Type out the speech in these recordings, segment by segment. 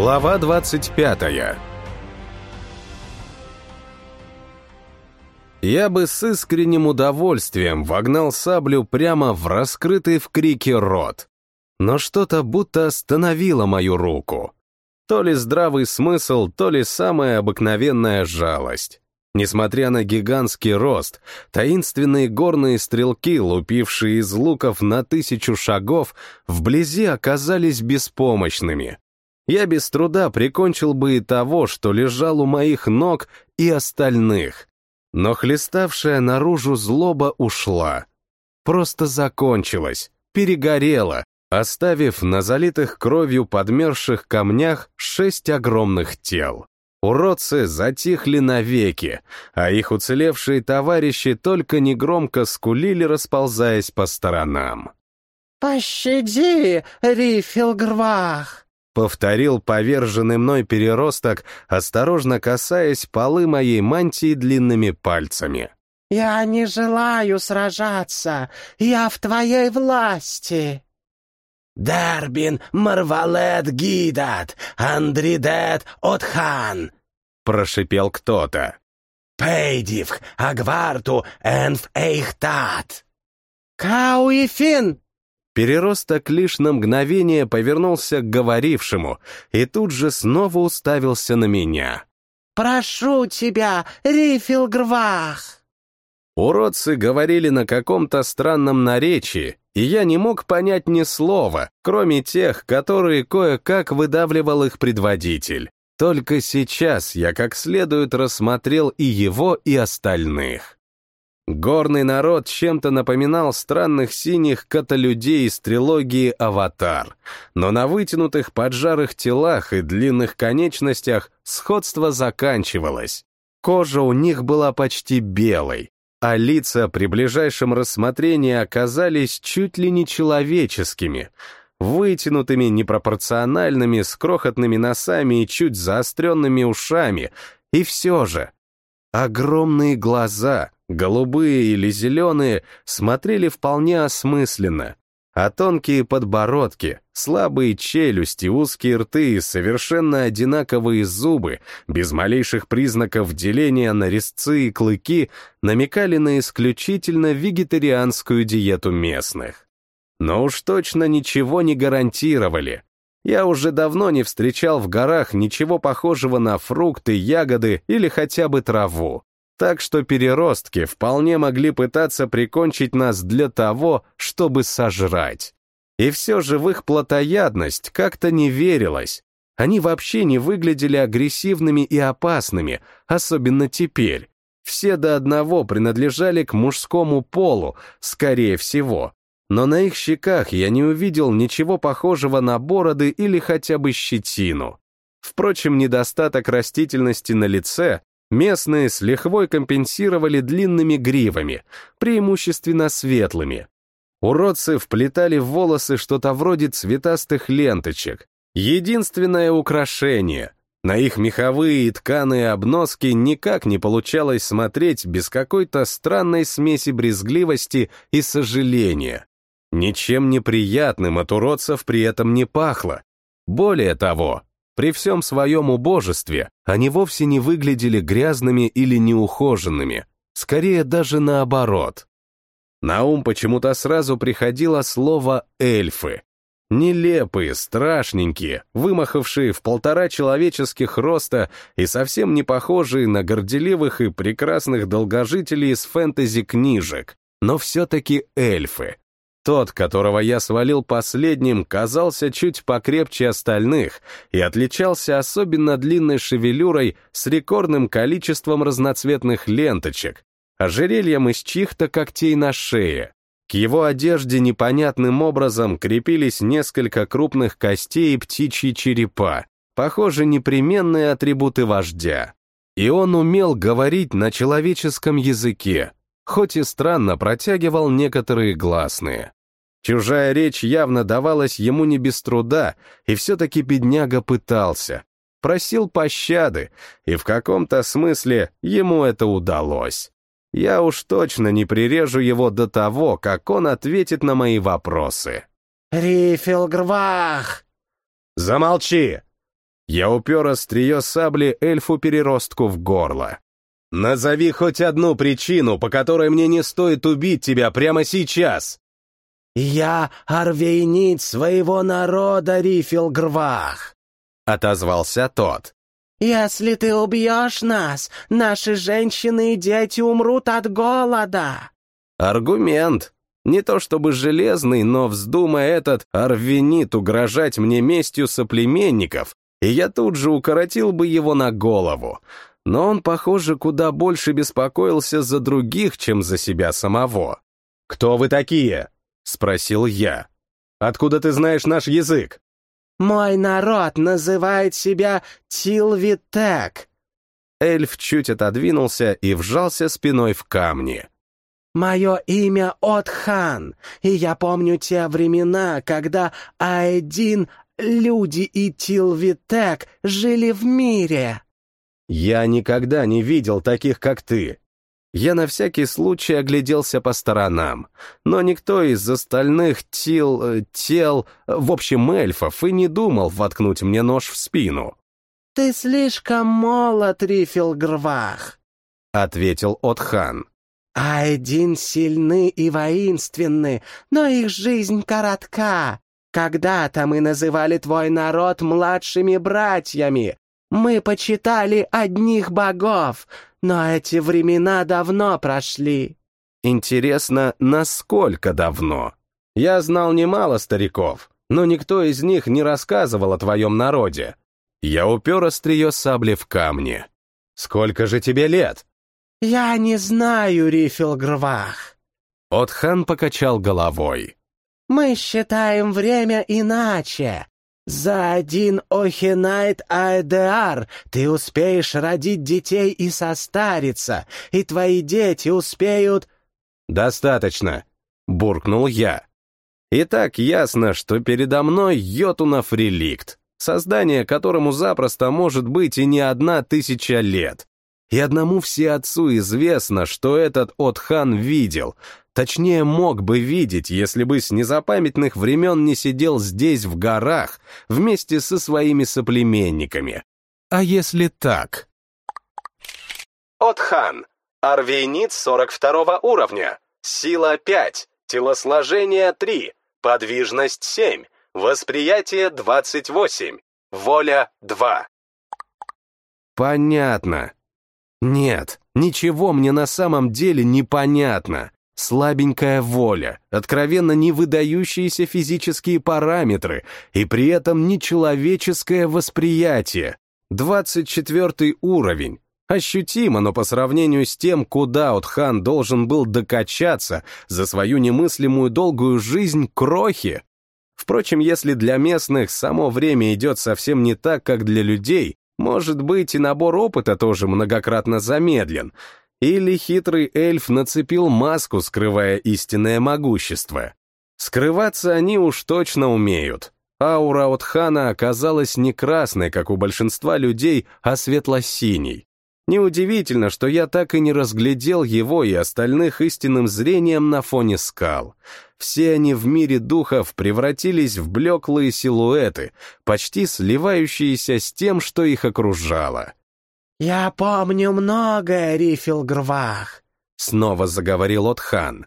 Глава 25 Я бы с искренним удовольствием вогнал саблю прямо в раскрытый в крике рот. Но что-то будто остановило мою руку. То ли здравый смысл, то ли самая обыкновенная жалость. Несмотря на гигантский рост, таинственные горные стрелки, лупившие из луков на тысячу шагов, вблизи оказались беспомощными. Я без труда прикончил бы и того, что лежал у моих ног, и остальных. Но хлеставшая наружу злоба ушла. Просто закончилась, перегорела, оставив на залитых кровью подмерзших камнях шесть огромных тел. Уродцы затихли навеки, а их уцелевшие товарищи только негромко скулили, расползаясь по сторонам. «Пощади, Рифилгрвах!» — повторил поверженный мной переросток, осторожно касаясь полы моей мантии длинными пальцами. «Я не желаю сражаться, я в твоей власти!» «Дарбин Марвалет Гидат, Андридет Отхан!» — прошипел кто-то. «Пейдивх Агварту Энф Эйхтат!» «Кауифин!» Переросток лишь на мгновение повернулся к говорившему и тут же снова уставился на меня. «Прошу тебя, Рифилгрвах!» Уродцы говорили на каком-то странном наречии, и я не мог понять ни слова, кроме тех, которые кое-как выдавливал их предводитель. Только сейчас я как следует рассмотрел и его, и остальных. Горный народ чем-то напоминал странных синих каталюдей из трилогии «Аватар», но на вытянутых поджарых телах и длинных конечностях сходство заканчивалось. Кожа у них была почти белой, а лица при ближайшем рассмотрении оказались чуть ли не человеческими, вытянутыми, непропорциональными, с крохотными носами и чуть заостренными ушами, и все же. Огромные глаза, голубые или зеленые, смотрели вполне осмысленно, а тонкие подбородки, слабые челюсти, узкие рты и совершенно одинаковые зубы, без малейших признаков деления на резцы и клыки, намекали на исключительно вегетарианскую диету местных. Но уж точно ничего не гарантировали. Я уже давно не встречал в горах ничего похожего на фрукты, ягоды или хотя бы траву так что переростки вполне могли пытаться прикончить нас для того, чтобы сожрать. И все же в их плотоядность как-то не верилось. Они вообще не выглядели агрессивными и опасными, особенно теперь. Все до одного принадлежали к мужскому полу, скорее всего. Но на их щеках я не увидел ничего похожего на бороды или хотя бы щетину. Впрочем, недостаток растительности на лице Местные с лихвой компенсировали длинными гривами, преимущественно светлыми. Уродцы вплетали в волосы что-то вроде цветастых ленточек. Единственное украшение. На их меховые и тканые обноски никак не получалось смотреть без какой-то странной смеси брезгливости и сожаления. Ничем неприятным от уродцев при этом не пахло. Более того, при всем своем убожестве они вовсе не выглядели грязными или неухоженными, скорее даже наоборот. На ум почему-то сразу приходило слово «эльфы». Нелепые, страшненькие, вымахавшие в полтора человеческих роста и совсем не похожие на горделивых и прекрасных долгожителей из фэнтези-книжек, но все-таки эльфы, тот, которого я свалил последним, казался чуть покрепче остальных и отличался особенно длинной шевелюрой с рекордным количеством разноцветных ленточек, ожерельем из чьих-то когтей на шее. К его одежде непонятным образом крепились несколько крупных костей и птичьи черепа, похоже, непременные атрибуты вождя. И он умел говорить на человеческом языке, хоть и странно протягивал некоторые гласные. Чужая речь явно давалась ему не без труда, и все-таки бедняга пытался. Просил пощады, и в каком-то смысле ему это удалось. Я уж точно не прирежу его до того, как он ответит на мои вопросы. «Рифелгрвах!» «Замолчи!» Я упер острие сабли эльфу-переростку в горло. «Назови хоть одну причину, по которой мне не стоит убить тебя прямо сейчас!» «Я арвейнит своего народа, Рифилгрвах!» — отозвался тот. «Если ты убьешь нас, наши женщины и дети умрут от голода!» Аргумент. Не то чтобы железный, но вздумая этот арвенит угрожать мне местью соплеменников, и я тут же укоротил бы его на голову. Но он, похоже, куда больше беспокоился за других, чем за себя самого. «Кто вы такие?» — спросил я. «Откуда ты знаешь наш язык?» «Мой народ называет себя Тилвитек». Эльф чуть отодвинулся и вжался спиной в камни. «Мое имя Отхан, и я помню те времена, когда Аэдин, люди и Тилвитек жили в мире». «Я никогда не видел таких, как ты. Я на всякий случай огляделся по сторонам, но никто из остальных тел, э, тел, в общем, эльфов, и не думал воткнуть мне нож в спину. «Ты слишком молод, Рифилгрвах», — ответил Отхан. «А один сильны и воинственны, но их жизнь коротка. Когда-то мы называли твой народ младшими братьями. Мы почитали одних богов, но эти времена давно прошли. Интересно, насколько давно? Я знал немало стариков, но никто из них не рассказывал о твоем народе. Я упер острие сабли в камни. Сколько же тебе лет? Я не знаю, Рифилгрвах. Отхан покачал головой. Мы считаем время иначе. «За один Охинайт Аэдеар ты успеешь родить детей и состариться, и твои дети успеют...» «Достаточно», — буркнул я. И так ясно, что передо мной Йотунов реликт, создание которому запросто может быть и не одна тысяча лет. И одному всеотцу известно, что этот Отхан видел, Точнее, мог бы видеть, если бы с незапамятных времен не сидел здесь, в горах, вместе со своими соплеменниками. А если так? Отхан. Арвейнит 42 уровня. Сила 5. Телосложение 3. Подвижность 7. Восприятие 28. Воля 2. Понятно. Нет, ничего мне на самом деле не понятно. Слабенькая воля, откровенно не выдающиеся физические параметры и при этом нечеловеческое восприятие. 24 уровень. Ощутимо, но по сравнению с тем, куда Отхан должен был докачаться за свою немыслимую долгую жизнь крохи. Впрочем, если для местных само время идет совсем не так, как для людей, может быть, и набор опыта тоже многократно замедлен — или хитрый эльф нацепил маску, скрывая истинное могущество. Скрываться они уж точно умеют. Аура от хана оказалась не красной, как у большинства людей, а светло-синей. Неудивительно, что я так и не разглядел его и остальных истинным зрением на фоне скал. Все они в мире духов превратились в блеклые силуэты, почти сливающиеся с тем, что их окружало. «Я помню многое, Рифилгрвах», — снова заговорил Отхан.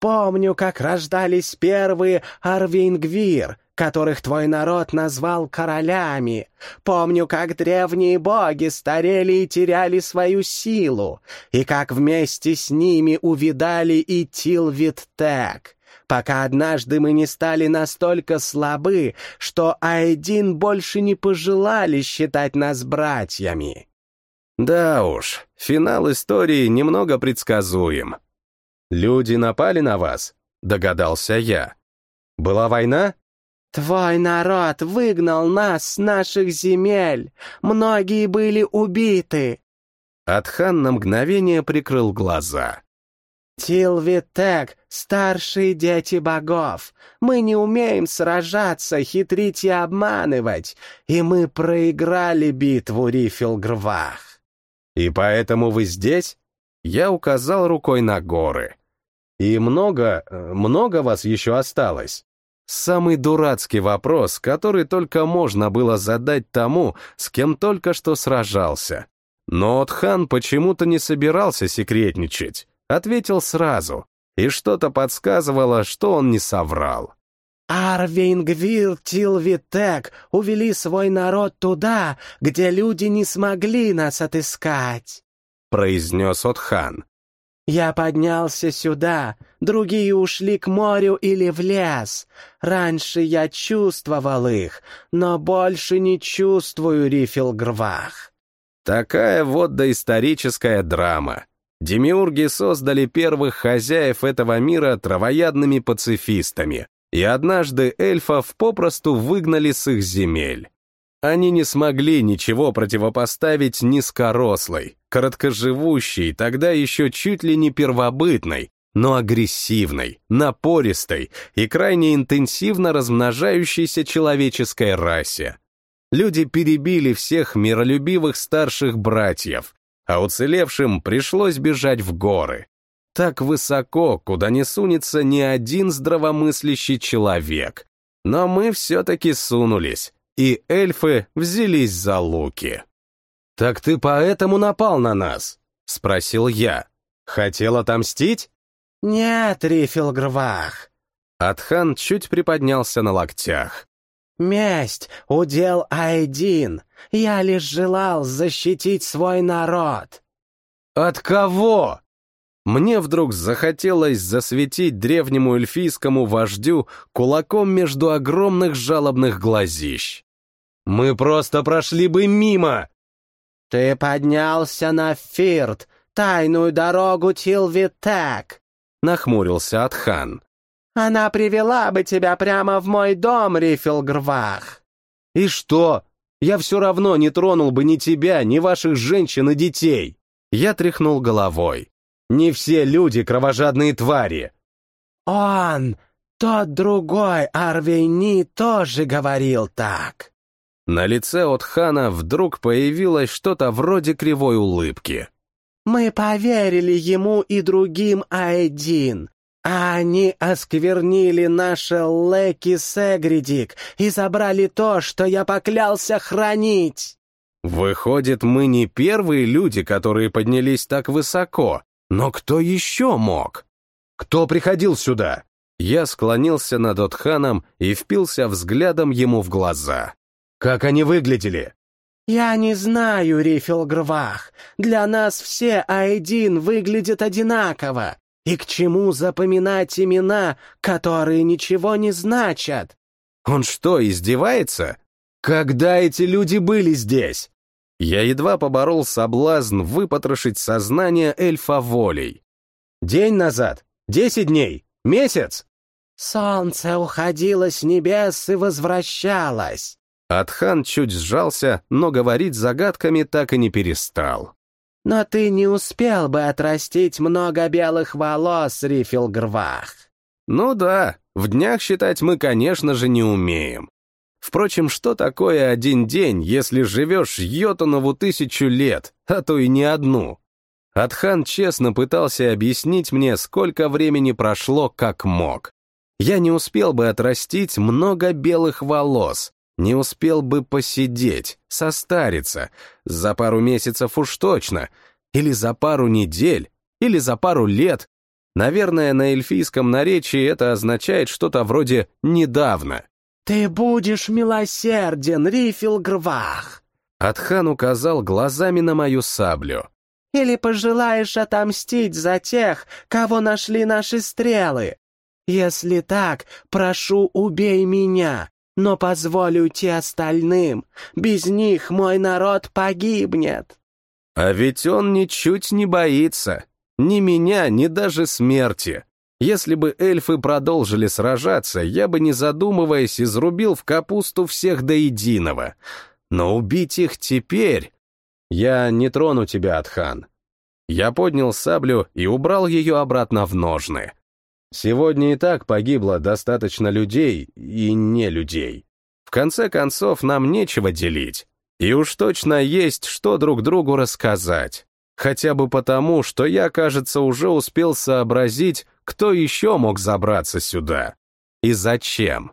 «Помню, как рождались первые Арвингвир, которых твой народ назвал королями. Помню, как древние боги старели и теряли свою силу, и как вместе с ними увидали и Тилвиттек, пока однажды мы не стали настолько слабы, что Айдин больше не пожелали считать нас братьями. Да уж, финал истории немного предсказуем. Люди напали на вас, догадался я. Была война? Твой народ выгнал нас с наших земель. Многие были убиты. Атхан на мгновение прикрыл глаза. Тилвитек — старшие дети богов. Мы не умеем сражаться, хитрить и обманывать, и мы проиграли битву Рифилгрвах. «И поэтому вы здесь?» Я указал рукой на горы. «И много, много вас еще осталось?» Самый дурацкий вопрос, который только можно было задать тому, с кем только что сражался. Но Отхан почему-то не собирался секретничать, ответил сразу, и что-то подсказывало, что он не соврал. Арвингвир Тилвитек увели свой народ туда, где люди не смогли нас отыскать», — произнес Отхан. Я поднялся сюда, другие ушли к морю или в лес. Раньше я чувствовал их, но больше не чувствую Рифилгрвах. Такая вот доисторическая драма. Демиурги создали первых хозяев этого мира травоядными пацифистами, и однажды эльфов попросту выгнали с их земель. Они не смогли ничего противопоставить низкорослой, короткоживущей, тогда еще чуть ли не первобытной, но агрессивной, напористой и крайне интенсивно размножающейся человеческой расе. Люди перебили всех миролюбивых старших братьев, а уцелевшим пришлось бежать в горы. Так высоко, куда не сунется ни один здравомыслящий человек. Но мы все-таки сунулись, и эльфы взялись за луки. «Так ты поэтому напал на нас?» — спросил я. «Хотел отомстить?» «Нет, Рифилгрвах». Атхан чуть приподнялся на локтях. «Месть — удел Айдин. Я лишь желал защитить свой народ». «От кого?» Мне вдруг захотелось засветить древнему эльфийскому вождю кулаком между огромных жалобных глазищ. Мы просто прошли бы мимо!» «Ты поднялся на Фирт, тайную дорогу Тилвитек!» — нахмурился Атхан. «Она привела бы тебя прямо в мой дом, Рифилгрвах!» «И что? Я все равно не тронул бы ни тебя, ни ваших женщин и детей!» Я тряхнул головой. «Не все люди кровожадные твари!» «Он, тот другой Арвейни, тоже говорил так!» На лице от хана вдруг появилось что-то вроде кривой улыбки. «Мы поверили ему и другим Айдин, а они осквернили наше Леки Сегридик и забрали то, что я поклялся хранить». «Выходит, мы не первые люди, которые поднялись так высоко, но кто еще мог? Кто приходил сюда?» Я склонился над Отханом и впился взглядом ему в глаза. Как они выглядели? «Я не знаю, Рифилгрвах. Для нас все Айдин выглядят одинаково. И к чему запоминать имена, которые ничего не значат?» «Он что, издевается? Когда эти люди были здесь?» Я едва поборол соблазн выпотрошить сознание эльфа волей. «День назад? Десять дней? Месяц?» «Солнце уходило с небес и возвращалось. Атхан чуть сжался, но говорить загадками так и не перестал. «Но ты не успел бы отрастить много белых волос, Рифилгрвах». «Ну да, в днях считать мы, конечно же, не умеем. Впрочем, что такое один день, если живешь Йотунову тысячу лет, а то и не одну?» Атхан честно пытался объяснить мне, сколько времени прошло, как мог. Я не успел бы отрастить много белых волос, не успел бы посидеть, состариться, за пару месяцев уж точно, или за пару недель, или за пару лет. Наверное, на эльфийском наречии это означает что-то вроде «недавно». «Ты будешь милосерден, Рифилгрвах!» Атхан указал глазами на мою саблю. «Или пожелаешь отомстить за тех, кого нашли наши стрелы? Если так, прошу, убей меня, но позволю уйти остальным. Без них мой народ погибнет». А ведь он ничуть не боится. Ни меня, ни даже смерти. Если бы эльфы продолжили сражаться, я бы, не задумываясь, изрубил в капусту всех до единого. Но убить их теперь... Я не трону тебя, Атхан. Я поднял саблю и убрал ее обратно в ножны. Сегодня и так погибло достаточно людей и не людей. В конце концов, нам нечего делить. И уж точно есть, что друг другу рассказать. Хотя бы потому, что я, кажется, уже успел сообразить, кто еще мог забраться сюда. И зачем.